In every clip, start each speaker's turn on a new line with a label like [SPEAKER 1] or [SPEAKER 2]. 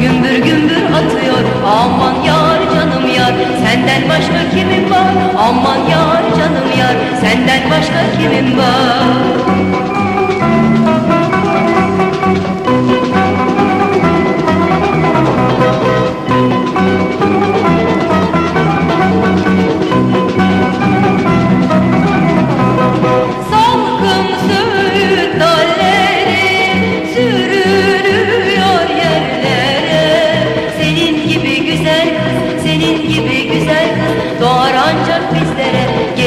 [SPEAKER 1] Gümbür gümbür atıyor. Aman yar canım yar Senden başka kimim var? Aman yar canım yar Senden başka kimim var?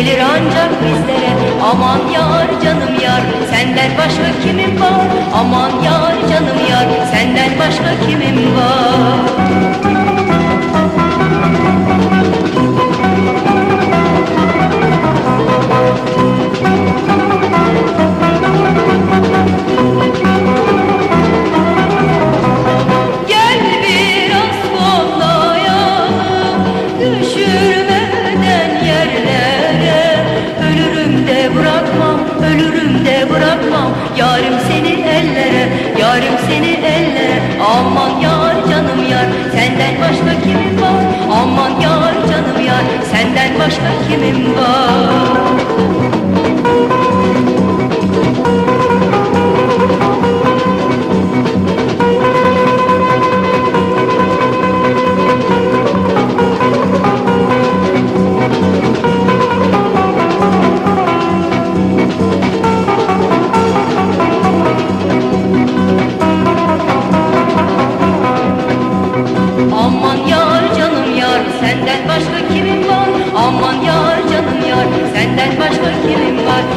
[SPEAKER 1] Gelir ancak bizlere. Aman yar canım yar, senden başka kimin var? Aman Senden başka kimim var?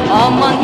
[SPEAKER 1] Aman